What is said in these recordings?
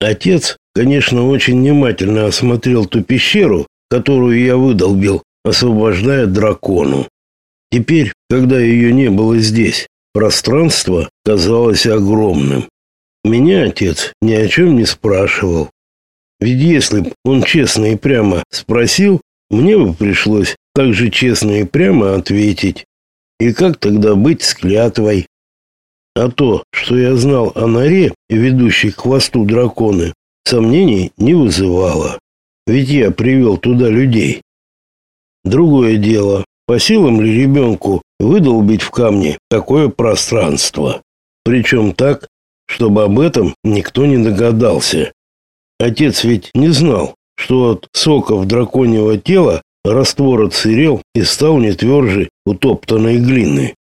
Отец, конечно, очень внимательно осмотрел ту пещеру, которую я выдолбил, освобождая дракону. Теперь, когда ее не было здесь, пространство казалось огромным. Меня отец ни о чем не спрашивал. Ведь если бы он честно и прямо спросил, мне бы пришлось так же честно и прямо ответить. И как тогда быть с клятвой? А то, что я знал о норе, ведущей к хвосту драконы, сомнений не вызывало. Ведь я привел туда людей. Другое дело, по силам ли ребенку выдолбить в камне такое пространство? Причем так, чтобы об этом никто не догадался. Отец ведь не знал, что от соков драконьего тела раствор отсырел и стал не тверже утоптанной глины.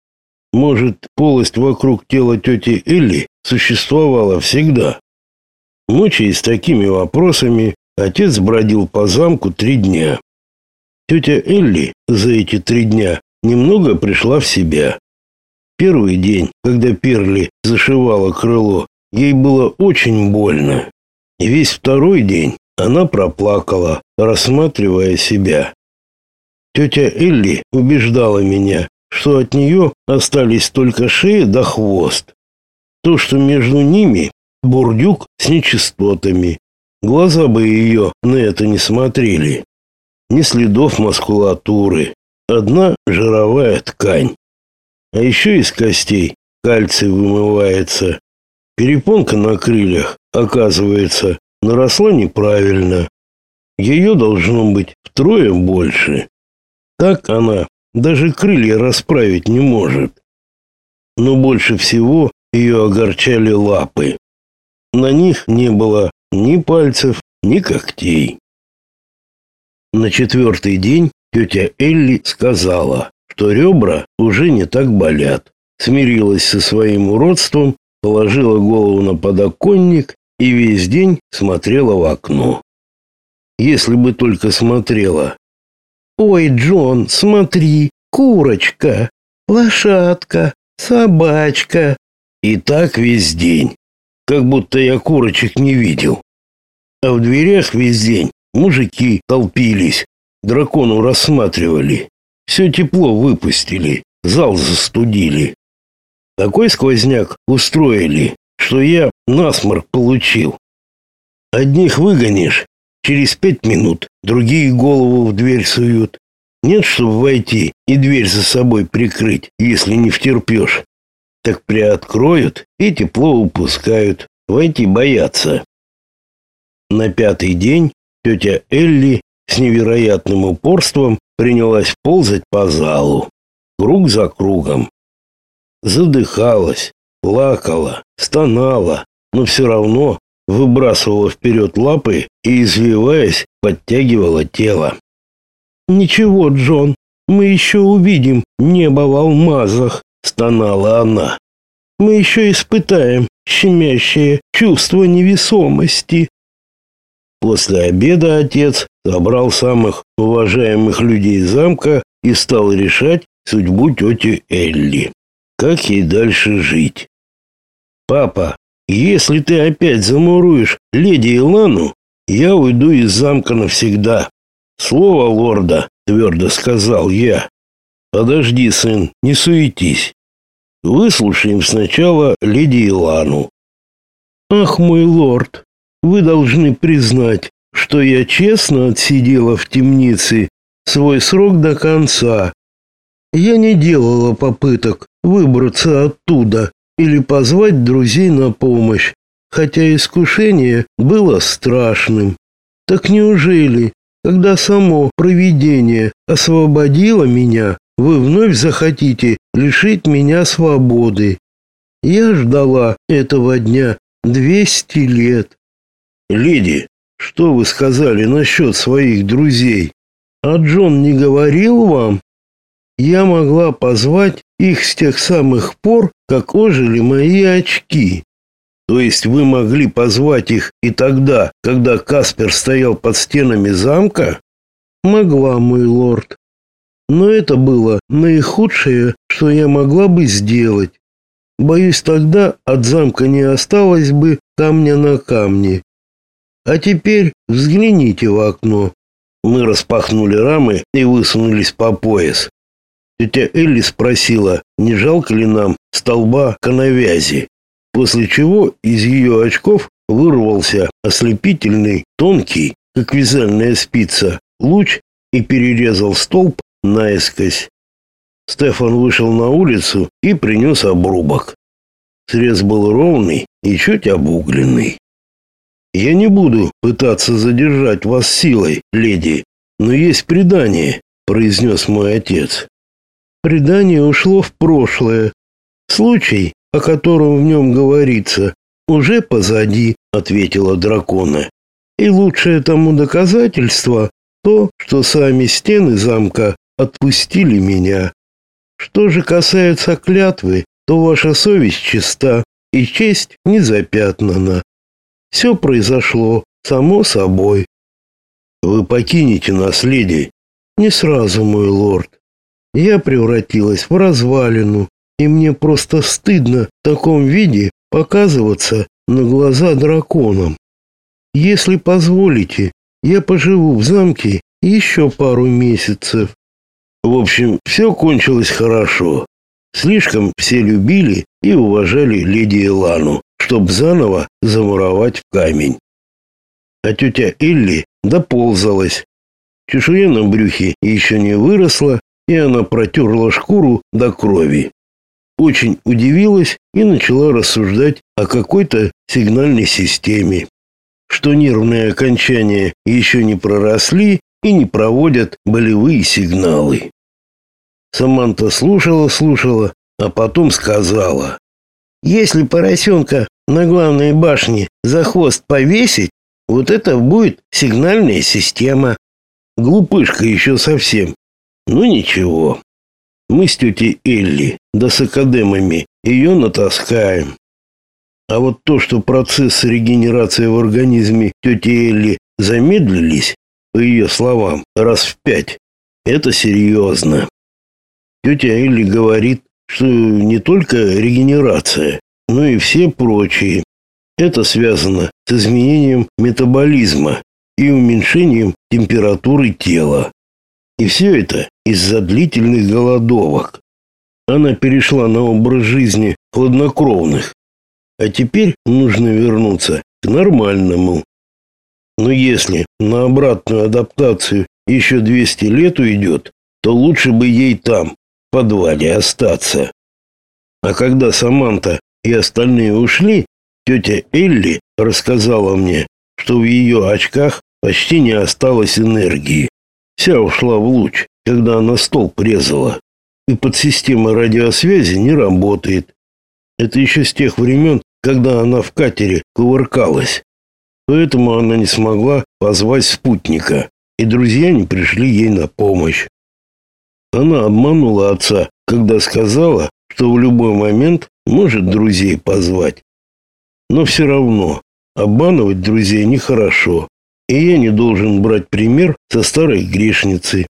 Может, полость вокруг тела тети Элли существовала всегда? Мучаясь такими вопросами, отец бродил по замку три дня. Тетя Элли за эти три дня немного пришла в себя. Первый день, когда Перли зашивала крыло, ей было очень больно. И весь второй день она проплакала, рассматривая себя. Тетя Элли убеждала меня, что от нее остались только шея да хвост. То, что между ними бурдюк с нечистотами. Глаза бы ее на это не смотрели. Ни следов мускулатуры. Одна жировая ткань. А еще из костей кальций вымывается. Перепонка на крыльях, оказывается, наросла неправильно. Ее должно быть втрое больше. Так она даже крылья расправить не может. Но больше всего ее огорчали лапы. На них не было ни пальцев, ни когтей. На четвертый день тетя Элли сказала, что ребра уже не так болят. Смирилась со своим уродством, положила голову на подоконник и весь день смотрела в окно. Если бы только смотрела, Ой, Джон, смотри, курочка, лошадка, собачка. И так весь день, как будто я курочек не видел. А в дверях весь день мужики толпились, дракону рассматривали. Все тепло выпустили, зал застудили. Такой сквозняк устроили, что я насморк получил. Одних выгонишь, Через пять минут другие голову в дверь суют. Нет, чтобы войти и дверь за собой прикрыть, если не втерпешь. Так приоткроют и тепло упускают. Войти боятся. На пятый день тетя Элли с невероятным упорством принялась ползать по залу, круг за кругом. Задыхалась, плакала, стонала, но все равно выбрасывала вперед лапы и, извиваясь, подтягивала тело. «Ничего, Джон, мы еще увидим небо в алмазах», — стонала она. «Мы еще испытаем щемящее чувство невесомости». После обеда отец собрал самых уважаемых людей замка и стал решать судьбу тети Элли. Как ей дальше жить? «Папа, если ты опять замуруешь леди Илану, я уйду из замка навсегда. Слово лорда, твердо сказал я. Подожди, сын, не суетись. Выслушаем сначала леди Илану. Ах, мой лорд, вы должны признать, что я честно отсидела в темнице свой срок до конца. Я не делала попыток выбраться оттуда или позвать друзей на помощь, хотя искушение было страшным. Так неужели, когда само провидение освободило меня, вы вновь захотите лишить меня свободы? Я ждала этого дня двести лет. Леди, что вы сказали насчет своих друзей? А Джон не говорил вам? Я могла позвать их с тех самых пор, как ожили мои очки. То есть вы могли позвать их и тогда, когда Каспер стоял под стенами замка? Могла, мой лорд. Но это было наихудшее, что я могла бы сделать. Боюсь, тогда от замка не осталось бы камня на камне. А теперь взгляните в окно. Мы распахнули рамы и высунулись по пояс. Тетя Элли спросила, не жалко ли нам столба коновязи, после чего из ее очков вырвался ослепительный, тонкий, как вязальная спица, луч и перерезал столб наискось. Стефан вышел на улицу и принес обрубок. Срез был ровный и чуть обугленный. Я не буду пытаться задержать вас силой, леди, но есть предание, произнес мой отец. Предание ушло в прошлое. Случай, о котором в нем говорится, уже позади, ответила дракона. И лучшее тому доказательство то, что сами стены замка отпустили меня. Что же касается клятвы, то ваша совесть чиста и честь не запятнана. Все произошло само собой. Вы покинете наследие. Не сразу, мой лорд. Я превратилась в развалину, и мне просто стыдно в таком виде показываться на глаза драконам. Если позволите, я поживу в замке еще пару месяцев. В общем, все кончилось хорошо. Слишком все любили и уважали леди Элану чтоб заново замуровать в камень. А тетя Элли доползалась. Чешуя на брюхе еще не выросла, и она протерла шкуру до крови. Очень удивилась и начала рассуждать о какой-то сигнальной системе, что нервные окончания еще не проросли и не проводят болевые сигналы. Саманта слушала-слушала, а потом сказала, «Если поросенка на главной башне за хвост повесить, вот это будет сигнальная система. Глупышка еще совсем. Ну ничего. Мы с тетей Элли, да с академами, ее натаскаем. А вот то, что процессы регенерации в организме тети Элли замедлились, по ее словам, раз в пять, это серьезно. Тетя Элли говорит, что не только регенерация, но и все прочие. Это связано с изменением метаболизма и уменьшением температуры тела. И все это из-за длительных голодовок. Она перешла на образ жизни хладнокровных. А теперь нужно вернуться к нормальному. Но если на обратную адаптацию еще 200 лет уйдет, то лучше бы ей там, в подвале, остаться. А когда Саманта и остальные ушли, тетя Элли рассказала мне, что в ее очках почти не осталось энергии. Вся ушла в луч, когда она стол презала. И подсистема радиосвязи не работает. Это еще с тех времен, когда она в катере кувыркалась. Поэтому она не смогла позвать спутника, и друзья не пришли ей на помощь. Она обманула отца, когда сказала, что в любой момент может друзей позвать. Но все равно обманывать друзей нехорошо, и я не должен брать пример со старой грешницы.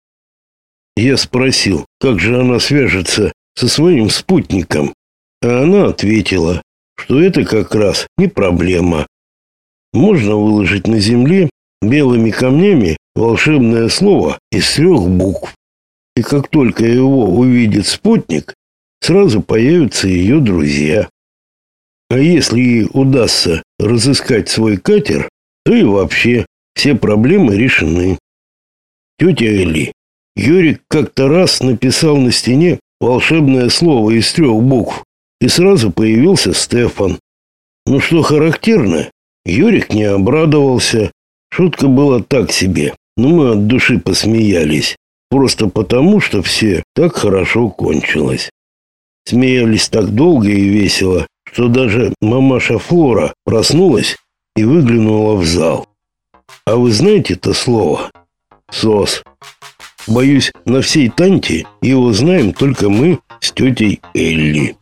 Я спросил, как же она свяжется со своим спутником, а она ответила, что это как раз не проблема. Можно выложить на земле белыми камнями волшебное слово из трех букв. И как только его увидит спутник, сразу появятся ее друзья. А если ей удастся разыскать свой катер, то и вообще все проблемы решены. Тетя Элли, Юрик как-то раз написал на стене волшебное слово из трех букв, и сразу появился Стефан. Ну что характерно, Юрик не обрадовался. Шутка была так себе, но мы от души посмеялись, просто потому, что все так хорошо кончилось. Смеялись так долго и весело, что даже мамаша Флора проснулась и выглянула в зал. А вы знаете это слово? СОС. Боюсь, на всей Танте его знаем только мы с тетей Элли.